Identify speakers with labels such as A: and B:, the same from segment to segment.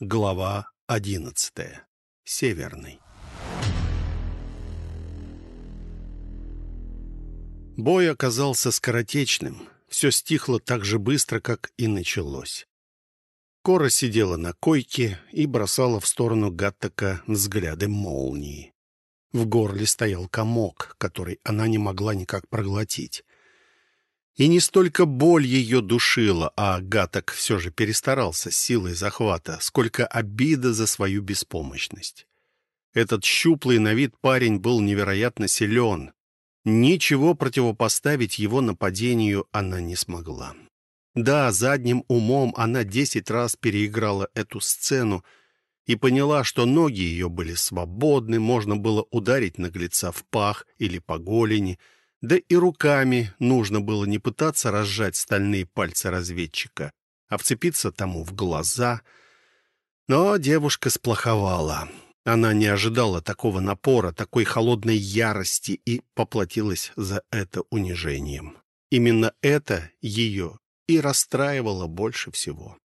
A: Глава одиннадцатая. Северный. Бой оказался скоротечным. Все стихло так же быстро, как и началось. Кора сидела на койке и бросала в сторону Гаттака взгляды молнии. В горле стоял комок, который она не могла никак проглотить. И не столько боль ее душила, а Гаток все же перестарался силой захвата, сколько обида за свою беспомощность. Этот щуплый на вид парень был невероятно силен. Ничего противопоставить его нападению она не смогла. Да, задним умом она десять раз переиграла эту сцену и поняла, что ноги ее были свободны, можно было ударить наглеца в пах или по голени — да и руками нужно было не пытаться разжать стальные пальцы разведчика, а вцепиться тому в глаза. Но девушка сплоховала. Она не ожидала такого напора, такой холодной ярости и поплатилась за это унижением. Именно это ее и расстраивало больше всего.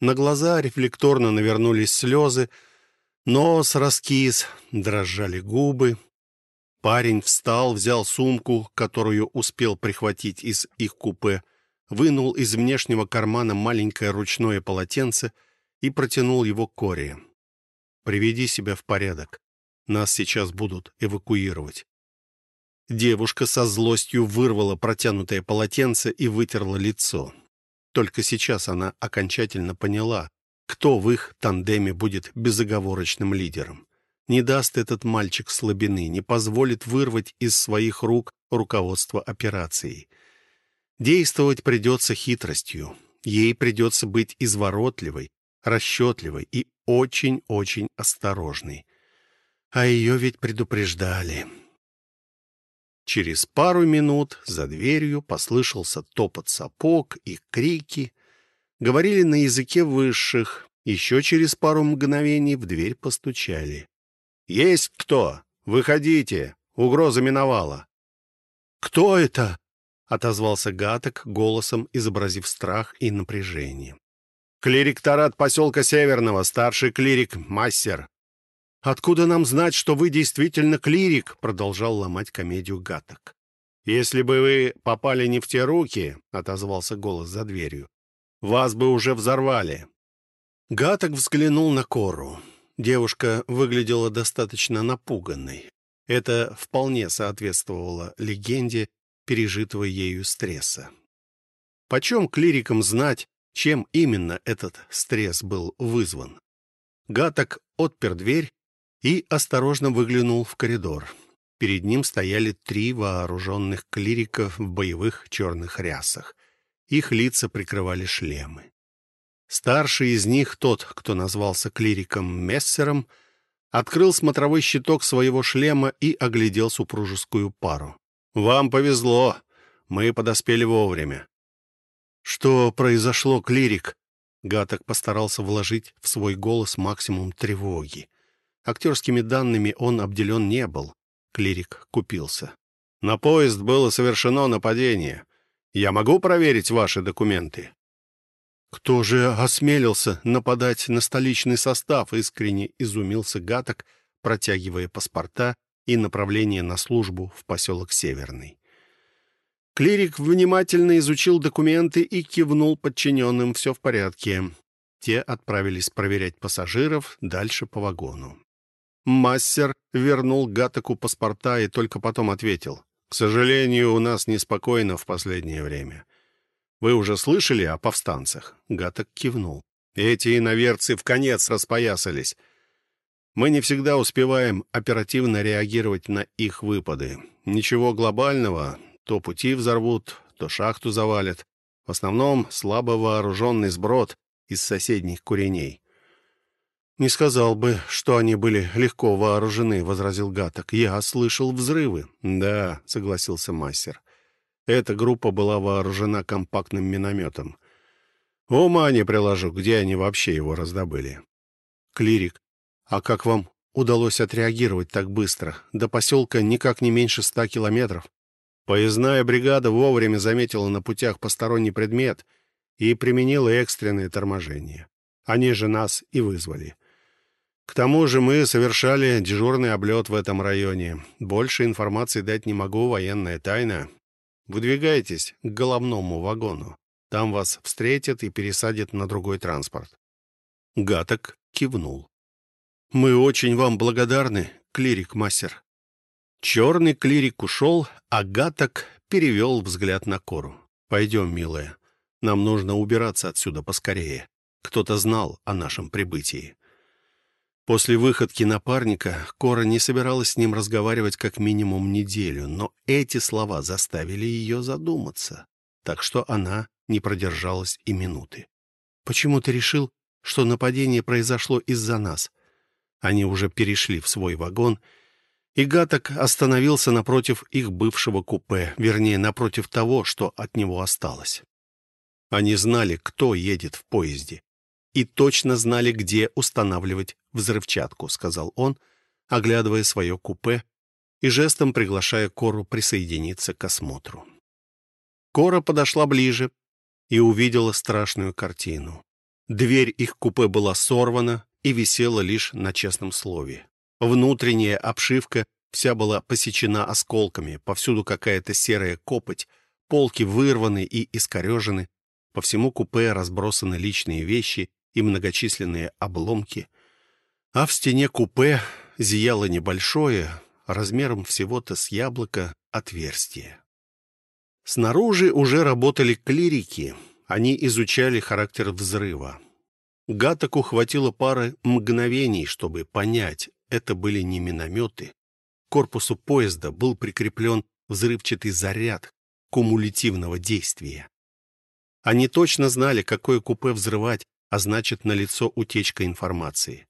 A: На глаза рефлекторно навернулись слезы, нос раскис, дрожали губы, Парень встал, взял сумку, которую успел прихватить из их купе, вынул из внешнего кармана маленькое ручное полотенце и протянул его Коре. «Приведи себя в порядок. Нас сейчас будут эвакуировать». Девушка со злостью вырвала протянутое полотенце и вытерла лицо. Только сейчас она окончательно поняла, кто в их тандеме будет безоговорочным лидером. Не даст этот мальчик слабины, не позволит вырвать из своих рук руководство операцией. Действовать придется хитростью. Ей придется быть изворотливой, расчетливой и очень-очень осторожной. А ее ведь предупреждали. Через пару минут за дверью послышался топот сапог и крики. Говорили на языке высших. Еще через пару мгновений в дверь постучали. «Есть кто? Выходите! Угроза миновала!» «Кто это?» — отозвался Гаток, голосом изобразив страх и напряжение. «Клирикторат поселка Северного, старший клирик Массер». «Откуда нам знать, что вы действительно клирик?» — продолжал ломать комедию Гаток. «Если бы вы попали не в те руки», — отозвался голос за дверью, — «вас бы уже взорвали». Гаток взглянул на Кору. Девушка выглядела достаточно напуганной. Это вполне соответствовало легенде пережитого ею стресса. Почем клирикам знать, чем именно этот стресс был вызван? Гаток отпер дверь и осторожно выглянул в коридор. Перед ним стояли три вооруженных клирика в боевых черных рясах. Их лица прикрывали шлемы. Старший из них, тот, кто назвался клириком Мессером, открыл смотровой щиток своего шлема и оглядел супружескую пару. «Вам повезло. Мы подоспели вовремя». «Что произошло, клирик?» Гаток постарался вложить в свой голос максимум тревоги. Актерскими данными он обделен не был. Клирик купился. «На поезд было совершено нападение. Я могу проверить ваши документы?» «Кто же осмелился нападать на столичный состав?» — искренне изумился Гаток, протягивая паспорта и направление на службу в поселок Северный. Клирик внимательно изучил документы и кивнул подчиненным «все в порядке». Те отправились проверять пассажиров дальше по вагону. Массер вернул Гатаку паспорта и только потом ответил. «К сожалению, у нас неспокойно в последнее время. Вы уже слышали о повстанцах?» Гаток кивнул. «Эти иноверцы в конец распоясались. Мы не всегда успеваем оперативно реагировать на их выпады. Ничего глобального. То пути взорвут, то шахту завалят. В основном слабо вооруженный сброд из соседних куреней». «Не сказал бы, что они были легко вооружены», — возразил Гаток. «Я слышал взрывы». «Да», — согласился мастер. Эта группа была вооружена компактным минометом. Ума не приложу, где они вообще его раздобыли. Клирик, а как вам удалось отреагировать так быстро? До поселка никак не меньше ста километров. Поездная бригада вовремя заметила на путях посторонний предмет и применила экстренное торможение. Они же нас и вызвали. К тому же мы совершали дежурный облет в этом районе. Больше информации дать не могу, военная тайна. Выдвигайтесь к головному вагону. Там вас встретят и пересадят на другой транспорт». Гаток кивнул. «Мы очень вам благодарны, клирик-мастер». Черный клирик ушел, а Гаток перевел взгляд на Кору. «Пойдем, милая. Нам нужно убираться отсюда поскорее. Кто-то знал о нашем прибытии». После выходки напарника Кора не собиралась с ним разговаривать как минимум неделю, но эти слова заставили ее задуматься, так что она не продержалась и минуты. «Почему ты решил, что нападение произошло из-за нас?» Они уже перешли в свой вагон, и Гаток остановился напротив их бывшего купе, вернее, напротив того, что от него осталось. Они знали, кто едет в поезде, и точно знали, где устанавливать взрывчатку», — сказал он, оглядывая свое купе и жестом приглашая Кору присоединиться к осмотру. Кора подошла ближе и увидела страшную картину. Дверь их купе была сорвана и висела лишь на честном слове. Внутренняя обшивка вся была посечена осколками, повсюду какая-то серая копоть, полки вырваны и искорежены, по всему купе разбросаны личные вещи и многочисленные обломки — а в стене купе зияло небольшое, размером всего-то с яблоко, отверстие. Снаружи уже работали клирики. Они изучали характер взрыва. Гатаку хватило пары мгновений, чтобы понять, это были не минометы. К корпусу поезда был прикреплен взрывчатый заряд кумулятивного действия. Они точно знали, какое купе взрывать, а значит, налицо утечка информации.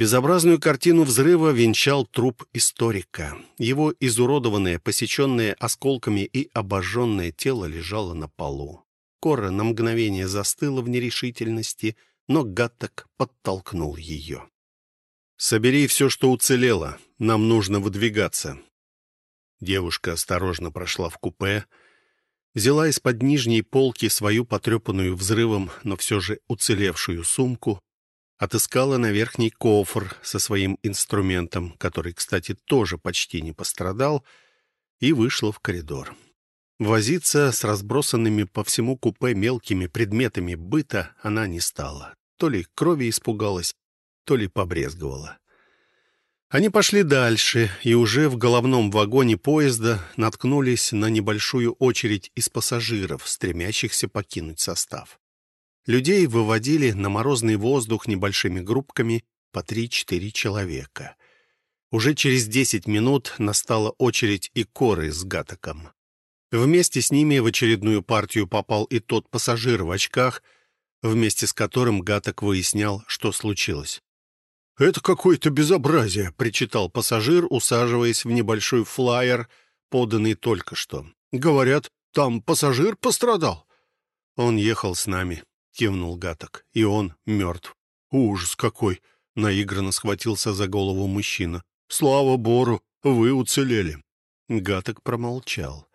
A: Безобразную картину взрыва венчал труп историка. Его изуродованное, посеченное осколками и обожженное тело лежало на полу. Кора на мгновение застыла в нерешительности, но Гаттек подтолкнул ее. «Собери все, что уцелело. Нам нужно выдвигаться». Девушка осторожно прошла в купе, взяла из-под нижней полки свою потрепанную взрывом, но все же уцелевшую сумку, отыскала на верхний кофр со своим инструментом, который, кстати, тоже почти не пострадал, и вышла в коридор. Возиться с разбросанными по всему купе мелкими предметами быта она не стала. То ли крови испугалась, то ли побрезговала. Они пошли дальше, и уже в головном вагоне поезда наткнулись на небольшую очередь из пассажиров, стремящихся покинуть состав. Людей выводили на морозный воздух небольшими группками по 3-4 человека. Уже через 10 минут настала очередь и коры с гатоком. Вместе с ними в очередную партию попал и тот пассажир в очках, вместе с которым Гаток выяснял, что случилось. «Это какое-то безобразие», — причитал пассажир, усаживаясь в небольшой флайер, поданный только что. «Говорят, там пассажир пострадал». Он ехал с нами. — кивнул Гаток. «И он мертв». «Ужас какой!» — наигранно схватился за голову мужчина. «Слава Бору, вы уцелели!» Гаток промолчал.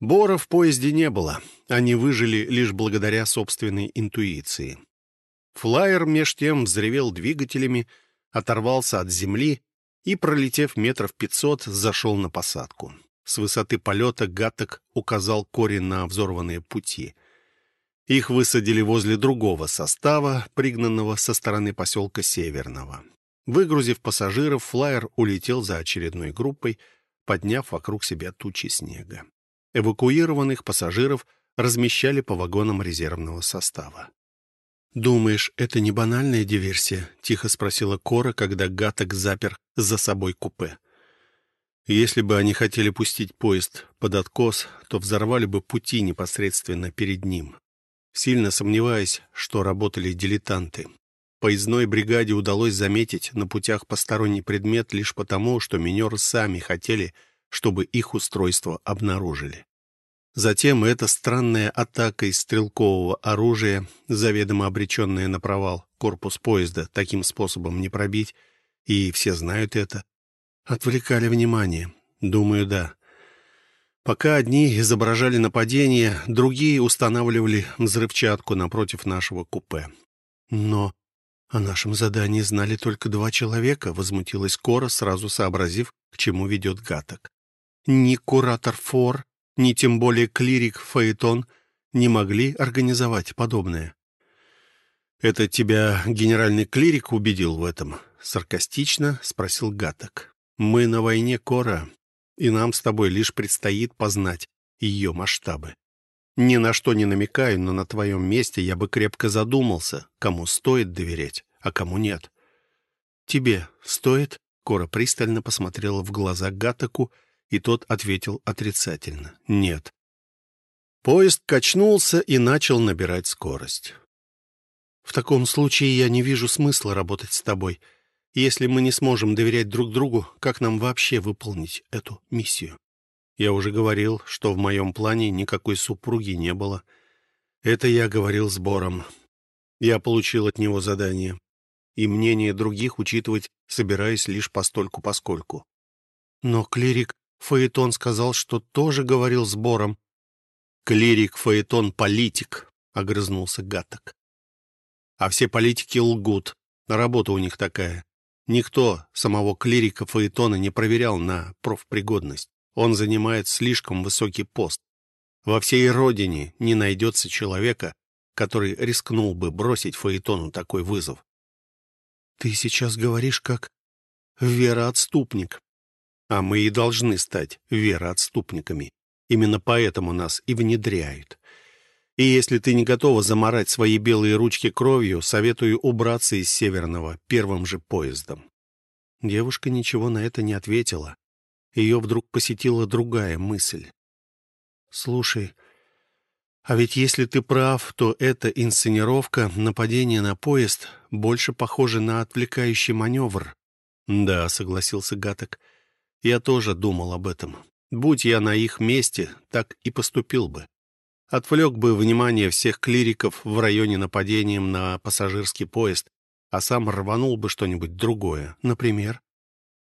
A: Бора в поезде не было. Они выжили лишь благодаря собственной интуиции. Флайер меж тем взревел двигателями, оторвался от земли и, пролетев метров пятьсот, зашел на посадку. С высоты полета Гаток указал Кори на взорванные пути — их высадили возле другого состава, пригнанного со стороны поселка Северного. Выгрузив пассажиров, флайер улетел за очередной группой, подняв вокруг себя тучи снега. Эвакуированных пассажиров размещали по вагонам резервного состава. «Думаешь, это не банальная диверсия?» — тихо спросила Кора, когда Гаток запер за собой купе. «Если бы они хотели пустить поезд под откос, то взорвали бы пути непосредственно перед ним сильно сомневаясь, что работали дилетанты. Поездной бригаде удалось заметить на путях посторонний предмет лишь потому, что минеры сами хотели, чтобы их устройство обнаружили. Затем эта странная атака из стрелкового оружия, заведомо обреченная на провал, корпус поезда таким способом не пробить, и все знают это, отвлекали внимание. Думаю, да. Пока одни изображали нападение, другие устанавливали взрывчатку напротив нашего купе. Но о нашем задании знали только два человека, возмутилась Кора, сразу сообразив, к чему ведет Гаток. Ни куратор Фор, ни тем более клирик Фаэтон не могли организовать подобное. «Это тебя генеральный клирик убедил в этом?» — саркастично спросил Гаток. «Мы на войне, Кора, и нам с тобой лишь предстоит познать ее масштабы. Ни на что не намекаю, но на твоем месте я бы крепко задумался, кому стоит доверять, а кому нет». «Тебе стоит?» — Кора пристально посмотрела в глаза Гатаку, и тот ответил отрицательно. «Нет». Поезд качнулся и начал набирать скорость. В таком случае я не вижу смысла работать с тобой. Если мы не сможем доверять друг другу, как нам вообще выполнить эту миссию? Я уже говорил, что в моем плане никакой супруги не было. Это я говорил с Бором. Я получил от него задание. И мнение других учитывать собираюсь лишь постольку-поскольку. Но клирик Фаэтон сказал, что тоже говорил с Бором. «Клирик Фаэтон — политик», — огрызнулся Гаток. А все политики лгут. Работа у них такая. Никто самого клирика Фаэтона не проверял на профпригодность. Он занимает слишком высокий пост. Во всей родине не найдется человека, который рискнул бы бросить Фаэтону такой вызов. «Ты сейчас говоришь как вероотступник. А мы и должны стать вероотступниками. Именно поэтому нас и внедряют. И если ты не готова заморать свои белые ручки кровью, советую убраться из Северного первым же поездом». Девушка ничего на это не ответила. Ее вдруг посетила другая мысль. «Слушай, а ведь если ты прав, то эта инсценировка, нападение на поезд, больше похоже на отвлекающий маневр». «Да», — согласился Гаток, — «я тоже думал об этом. Будь я на их месте, так и поступил бы отвлек бы внимание всех клириков в районе нападением на пассажирский поезд, а сам рванул бы что-нибудь другое. Например,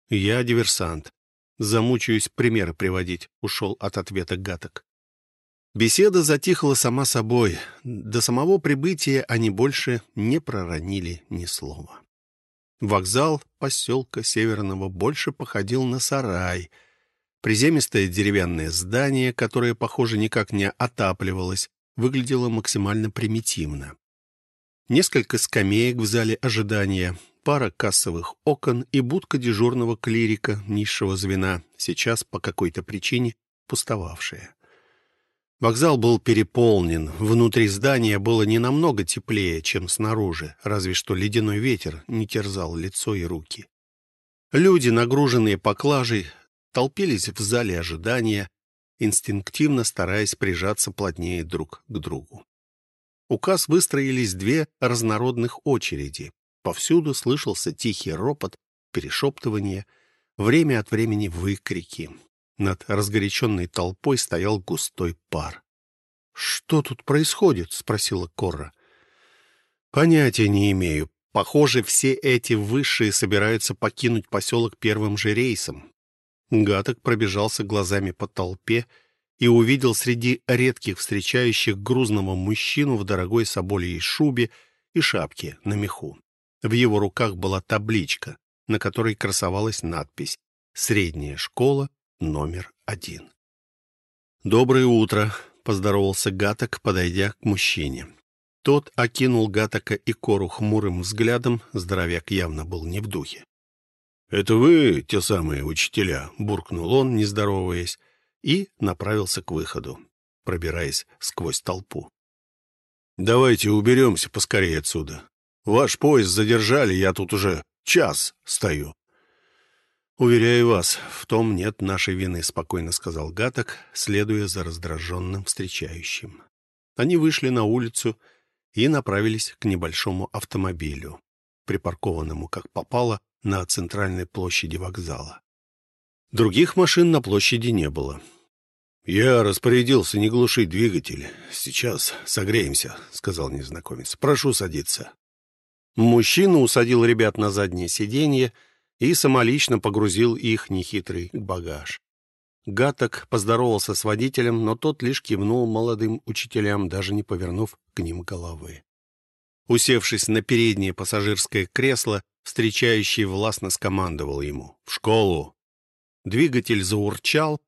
A: «Я диверсант. Замучаюсь примеры приводить», — ушел от ответа Гаток. Беседа затихла сама собой. До самого прибытия они больше не проронили ни слова. Вокзал поселка Северного больше походил на сарай — Приземистое деревянное здание, которое, похоже, никак не отапливалось, выглядело максимально примитивно. Несколько скамеек в зале ожидания, пара кассовых окон и будка дежурного клирика низшего звена, сейчас по какой-то причине пустовавшая. Вокзал был переполнен, внутри здания было не намного теплее, чем снаружи, разве что ледяной ветер не терзал лицо и руки. Люди, нагруженные поклажей, толпились в зале ожидания, инстинктивно стараясь прижаться плотнее друг к другу. У касс выстроились две разнородных очереди. Повсюду слышался тихий ропот, перешептывание, время от времени выкрики. Над разгоряченной толпой стоял густой пар. «Что тут происходит?» — спросила Корра. «Понятия не имею. Похоже, все эти высшие собираются покинуть поселок первым же рейсом. Гаток пробежался глазами по толпе и увидел среди редких встречающих грузного мужчину в дорогой соболей шубе и шапке на меху. В его руках была табличка, на которой красовалась надпись «Средняя школа, номер один». «Доброе утро», — поздоровался Гаток, подойдя к мужчине. Тот окинул Гатока и Кору хмурым взглядом, здоровяк явно был не в духе. «Это вы те самые учителя?» — буркнул он, не здороваясь, и направился к выходу, пробираясь сквозь толпу. «Давайте уберемся поскорее отсюда. Ваш поезд задержали, я тут уже час стою». «Уверяю вас, в том нет нашей вины», — спокойно сказал Гаток, следуя за раздраженным встречающим. Они вышли на улицу и направились к небольшому автомобилю, припаркованному как попало на центральной площади вокзала. Других машин на площади не было. «Я распорядился не глушить двигатель. Сейчас согреемся», — сказал незнакомец. «Прошу садиться». Мужчина усадил ребят на заднее сиденье и самолично погрузил их нехитрый багаж. Гаток поздоровался с водителем, но тот лишь кивнул молодым учителям, даже не повернув к ним головы. Усевшись на переднее пассажирское кресло, встречающий властно скомандовал ему «В школу!». Двигатель заурчал,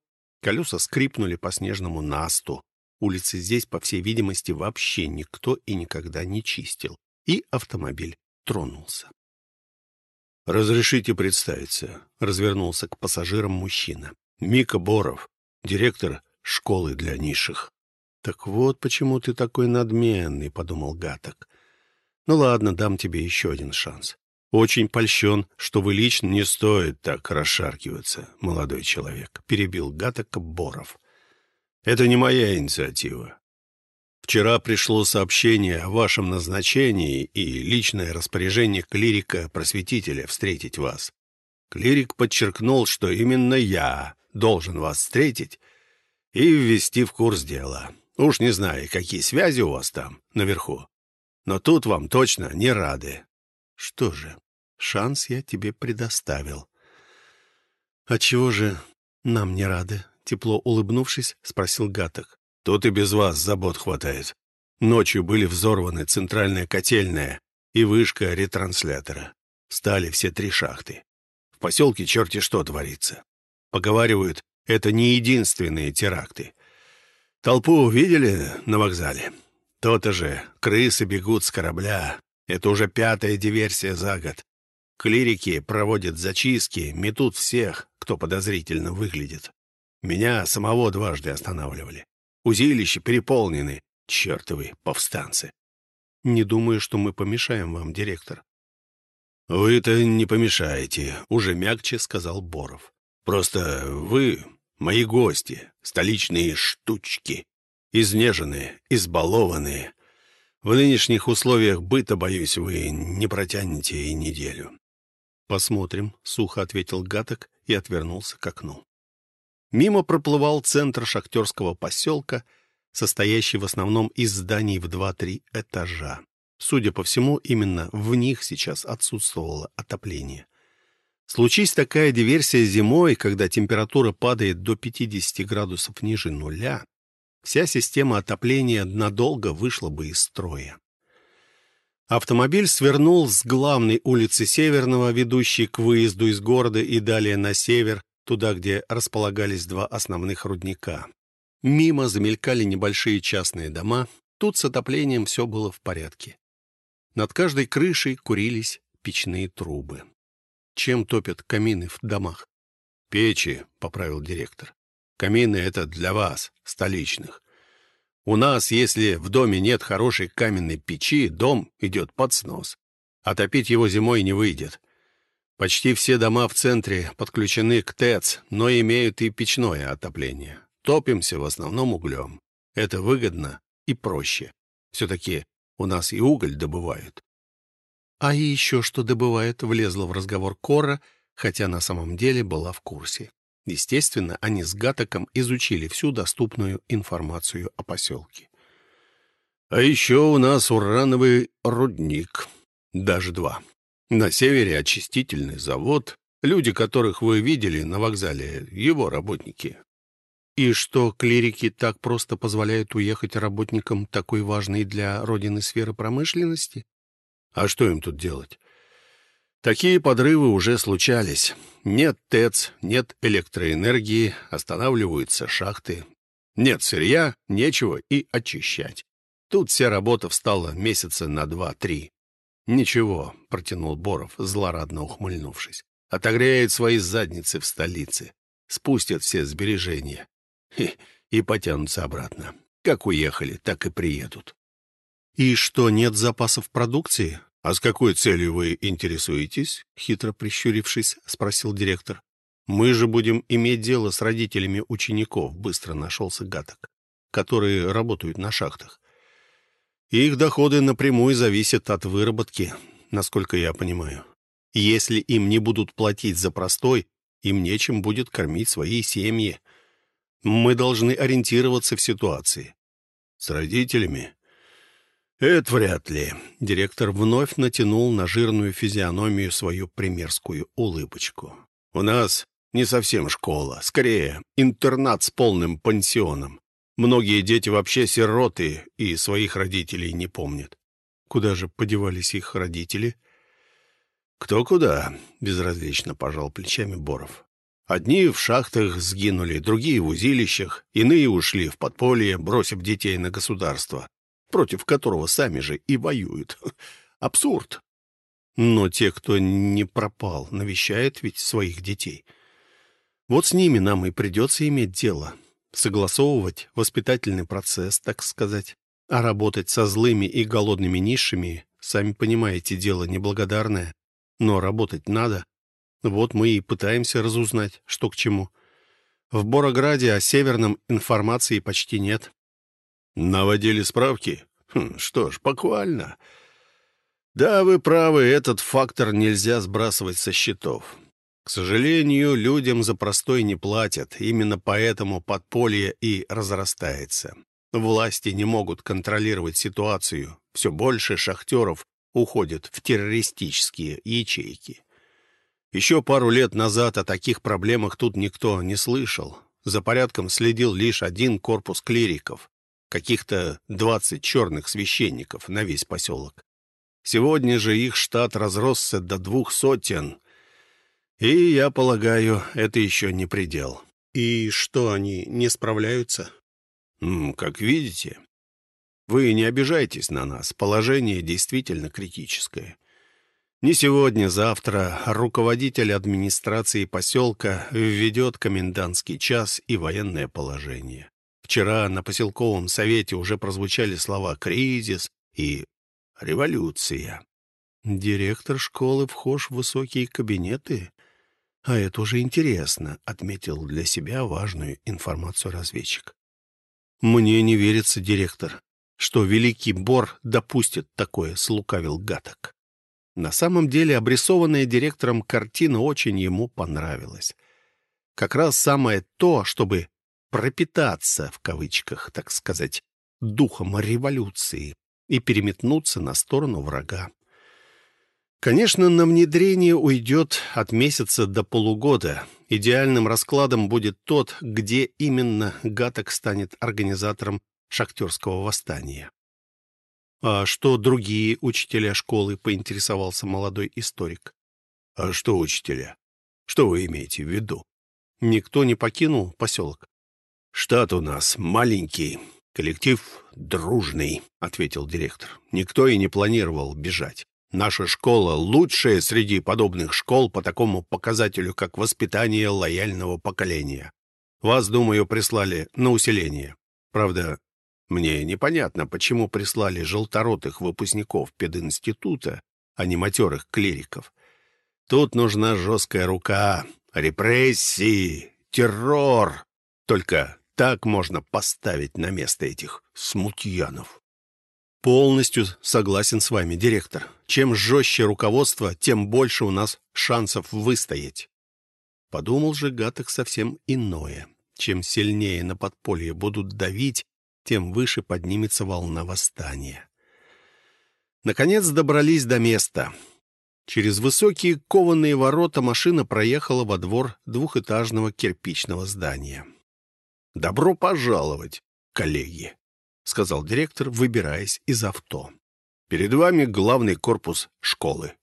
A: колеса скрипнули по снежному насту. Улицы здесь, по всей видимости, вообще никто и никогда не чистил. И автомобиль тронулся. «Разрешите представиться», — развернулся к пассажирам мужчина. «Мика Боров, директор школы для низших». «Так вот почему ты такой надменный», — подумал Гаток. «Ну ладно, дам тебе еще один шанс. Очень польщен, что вы лично не стоит так расшаркиваться, молодой человек», — перебил Гаток Боров. «Это не моя инициатива. Вчера пришло сообщение о вашем назначении и личное распоряжение клирика-просветителя встретить вас. Клирик подчеркнул, что именно я должен вас встретить и ввести в курс дела. Уж не знаю, какие связи у вас там, наверху. Но тут вам точно не рады. Что же, шанс я тебе предоставил. А чего же нам не рады? Тепло улыбнувшись, спросил Гаток. Тут и без вас забот хватает. Ночью были взорваны центральная котельная и вышка ретранслятора. Стали все три шахты. В поселке черти что творится. Поговаривают, это не единственные теракты. Толпу видели на вокзале? То-то же, крысы бегут с корабля. Это уже пятая диверсия за год. Клирики проводят зачистки, метут всех, кто подозрительно выглядит. Меня самого дважды останавливали. Узилища переполнены, чертовы повстанцы. Не думаю, что мы помешаем вам, директор. Вы-то не помешаете, уже мягче сказал Боров. Просто вы мои гости, столичные штучки, изнеженные, избалованные. В нынешних условиях быта, боюсь, вы не протянете и неделю. Посмотрим, сухо ответил Гаток и отвернулся к окну. Мимо проплывал центр шахтерского поселка, состоящий в основном из зданий в 2-3 этажа. Судя по всему, именно в них сейчас отсутствовало отопление. Случись такая диверсия зимой, когда температура падает до 50 градусов ниже нуля, вся система отопления надолго вышла бы из строя. Автомобиль свернул с главной улицы Северного, ведущей к выезду из города и далее на север, туда, где располагались два основных рудника. Мимо замелькали небольшие частные дома, тут с отоплением все было в порядке. Над каждой крышей курились печные трубы. Чем топят камины в домах? «Печи», — поправил директор. «Камины — это для вас, столичных. У нас, если в доме нет хорошей каменной печи, дом идет под снос. Отопить его зимой не выйдет. Почти все дома в центре подключены к ТЭЦ, но имеют и печное отопление. Топимся в основном углем. Это выгодно и проще. Все-таки у нас и уголь добывают. А еще что добывает, влезла в разговор Кора, хотя на самом деле была в курсе. Естественно, они с Гатоком изучили всю доступную информацию о поселке. А еще у нас урановый рудник. Даже два. На севере очистительный завод, люди, которых вы видели на вокзале, его работники. И что клирики так просто позволяют уехать работникам такой важной для Родины сферы промышленности? А что им тут делать? Такие подрывы уже случались. Нет ТЭЦ, нет электроэнергии, останавливаются шахты. Нет сырья, нечего и очищать. Тут вся работа встала месяца на два-три. «Ничего», — протянул Боров, злорадно ухмыльнувшись. «Отогреют свои задницы в столице, спустят все сбережения и, и потянутся обратно. Как уехали, так и приедут». «И что, нет запасов продукции?» «А с какой целью вы интересуетесь?» — хитро прищурившись, спросил директор. «Мы же будем иметь дело с родителями учеников», — быстро нашелся Гаток, «которые работают на шахтах. Их доходы напрямую зависят от выработки, насколько я понимаю. Если им не будут платить за простой, им нечем будет кормить свои семьи. Мы должны ориентироваться в ситуации. С родителями? Это вряд ли. Директор вновь натянул на жирную физиономию свою примерскую улыбочку. У нас не совсем школа, скорее интернат с полным пансионом. Многие дети вообще сироты и своих родителей не помнят. Куда же подевались их родители?
B: Кто куда, безразлично пожал плечами Боров. Одни в шахтах сгинули, другие в узилищах, иные ушли в подполье, бросив детей на государство, против которого сами же и воюют. Абсурд.
A: Но те, кто не пропал, навещают ведь своих детей. Вот с ними нам и придется иметь дело. Согласовывать воспитательный процесс, так сказать. А работать со злыми и голодными низшими, сами понимаете, дело неблагодарное. Но работать надо. Вот мы и пытаемся разузнать, что к чему. В Борограде о Северном информации почти нет.
B: Наводили справки? Хм, что ж, похвально. Да, вы правы, этот фактор нельзя сбрасывать со счетов. К сожалению, людям за простой не платят. Именно поэтому подполье и разрастается. Власти не могут контролировать ситуацию. Все больше шахтеров уходят в террористические ячейки. Еще пару лет назад о таких проблемах тут никто не слышал. За порядком следил лишь один корпус клириков, каких-то двадцать черных священников на весь поселок. Сегодня же их штат разросся до двух сотен. И, я полагаю, это еще не предел.
A: И что, они не справляются?
B: Как видите, вы не обижайтесь на нас. Положение действительно критическое. Не сегодня, завтра руководитель администрации поселка введет комендантский час и военное положение. Вчера на поселковом совете уже прозвучали слова «кризис» и «революция».
A: «Директор школы вхож в высокие кабинеты?» «А это уже интересно», — отметил для себя важную информацию разведчик. «Мне не верится, директор, что Великий Бор допустит такое», — слукавил Гаток. На самом деле обрисованная директором картина очень ему понравилась. Как раз самое то, чтобы пропитаться, в кавычках, так сказать, духом революции и переметнуться на сторону врага. Конечно, на внедрение уйдет от месяца до полугода. Идеальным раскладом будет тот, где именно Гаток станет организатором шахтерского восстания. «А что другие учителя школы?» — поинтересовался молодой историк.
B: «А что учителя? Что вы имеете в виду?»
A: «Никто не покинул поселок?»
B: «Штат у нас маленький, коллектив дружный», — ответил директор. «Никто и не планировал бежать. Наша школа лучшая среди подобных школ по такому показателю, как воспитание лояльного поколения. Вас, думаю, прислали на усиление. Правда, мне непонятно, почему прислали желторотых выпускников пединститута, а не матерых клириков. Тут нужна жесткая рука, репрессии, террор. Только так можно поставить на место этих смутьянов.
A: Полностью согласен с вами, директор. Чем жестче руководство, тем больше у нас шансов выстоять. Подумал же Гаток совсем иное. Чем сильнее на подполье будут давить, тем выше поднимется волна восстания. Наконец добрались до места. Через высокие кованые ворота машина проехала во двор двухэтажного кирпичного здания. «Добро пожаловать, коллеги!» — сказал директор, выбираясь из авто. «Перед вами главный корпус школы.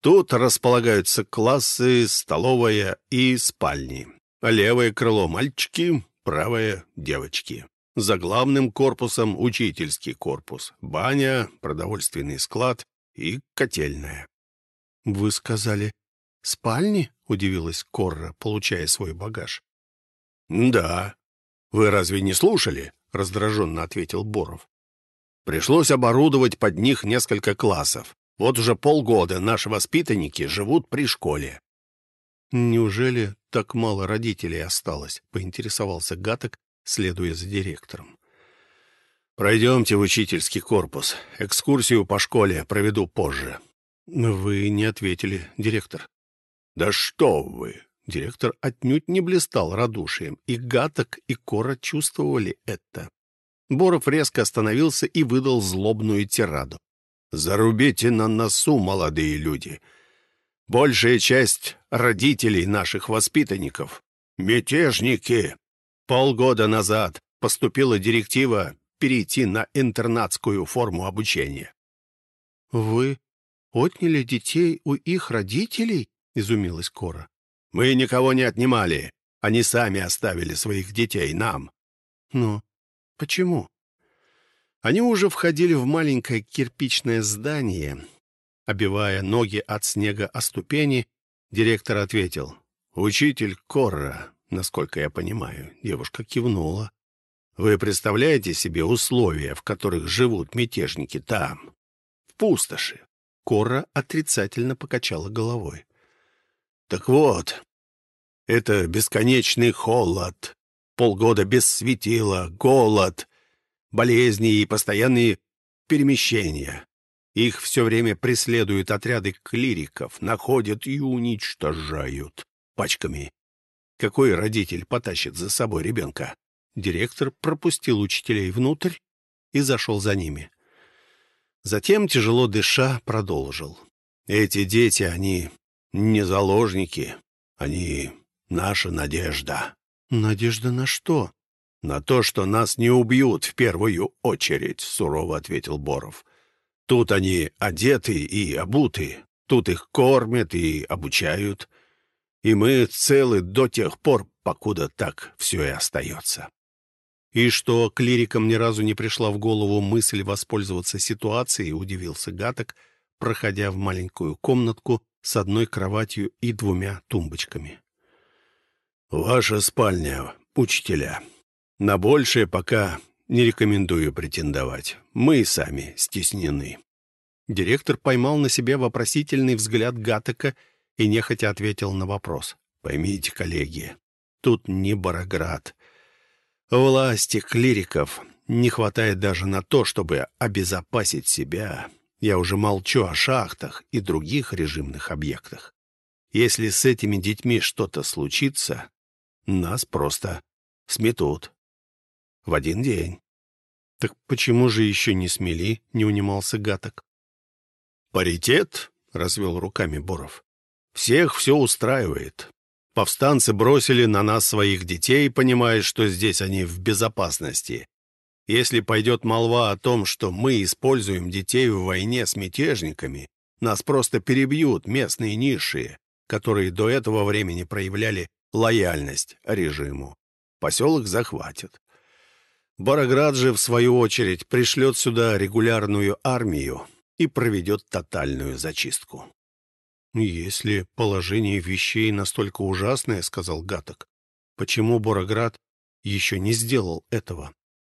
A: Тут располагаются классы, столовая и спальни. Левое крыло — мальчики, правое — девочки. За главным корпусом — учительский корпус, баня, продовольственный склад и котельная». «Вы сказали, спальни?» — удивилась Корра, получая свой багаж.
B: «Да. Вы разве не слушали?» — раздраженно ответил Боров. «Пришлось оборудовать под них несколько классов. Вот уже полгода наши воспитанники живут при школе».
A: «Неужели так мало родителей осталось?» — поинтересовался Гаток, следуя за директором.
B: «Пройдемте в учительский корпус. Экскурсию по школе проведу позже».
A: «Вы не ответили, директор».
B: «Да что вы!
A: Директор отнюдь не блистал радушием, и Гаток, и Кора чувствовали это. Боров резко остановился и выдал злобную тираду.
B: «Зарубите на носу, молодые люди! Большая часть родителей наших воспитанников — мятежники!» Полгода назад поступила директива перейти на интернатскую форму обучения.
A: «Вы отняли детей у их родителей?» — изумилась Кора.
B: «Мы никого не отнимали. Они сами оставили своих детей нам».
A: «Но почему?»
B: Они уже входили в маленькое кирпичное здание. Обивая ноги от снега о ступени, директор ответил. «Учитель Корра, насколько я понимаю». Девушка кивнула. «Вы представляете себе условия, в которых живут мятежники там, в пустоши?»
A: Корра отрицательно покачала головой.
B: «Так вот, это бесконечный холод, полгода без светила, голод, болезни и постоянные перемещения. Их все время преследуют отряды клириков, находят и уничтожают пачками. Какой родитель потащит за собой ребенка? Директор пропустил учителей внутрь и зашел за ними. Затем, тяжело дыша, продолжил. Эти дети, они не заложники, они наша надежда.
A: Надежда на что?
B: «На то, что нас не убьют в первую очередь», — сурово ответил Боров. «Тут они одеты и обуты, тут их кормят и обучают, и мы целы до тех пор, покуда так все и остается».
A: И что клирикам ни разу не пришла в голову мысль воспользоваться ситуацией, удивился Гаток, проходя в маленькую комнатку с одной кроватью и двумя тумбочками.
B: «Ваша спальня, учителя», на большее пока не рекомендую претендовать. Мы сами стеснены».
A: Директор поймал на себе вопросительный взгляд Гатака и нехотя ответил на вопрос.
B: «Поймите, коллеги, тут не Бароград. Власти клириков не хватает даже на то, чтобы обезопасить себя. Я уже молчу о шахтах и других режимных объектах. Если с этими детьми что-то случится, нас просто сметут в один день.
A: Так почему же еще не смели, не унимался Гаток?
B: Паритет, развел руками Боров. Всех все устраивает. Повстанцы бросили на нас своих детей, понимая, что здесь они в безопасности. Если пойдет молва о том, что мы используем детей в войне с мятежниками, нас просто перебьют местные низшие, которые до этого времени проявляли лояльность режиму. Поселок захватят. Бароград же, в свою очередь, пришлет сюда регулярную армию и проведет тотальную зачистку.
A: «Если положение вещей настолько ужасное, — сказал Гаток, — почему Бороград еще не сделал этого?»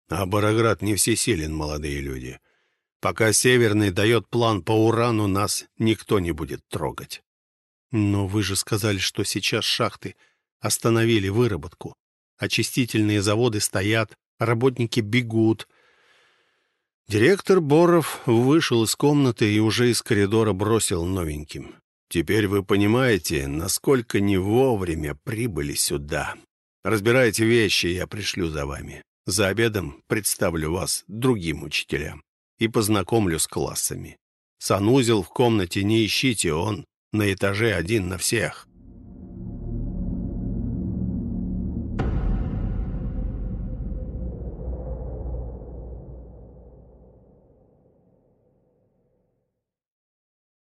B: «А Бороград не всесилен, молодые люди. Пока Северный дает план по урану, нас никто не будет трогать».
A: «Но вы же сказали, что сейчас шахты остановили выработку. Очистительные заводы стоят, Работники бегут. Директор Боров вышел из комнаты и уже из коридора бросил новеньким.
B: «Теперь вы понимаете, насколько не вовремя прибыли сюда. Разбирайте вещи, я пришлю за вами. За обедом представлю вас другим учителям и познакомлю с классами. Санузел в комнате не ищите, он на этаже один на всех».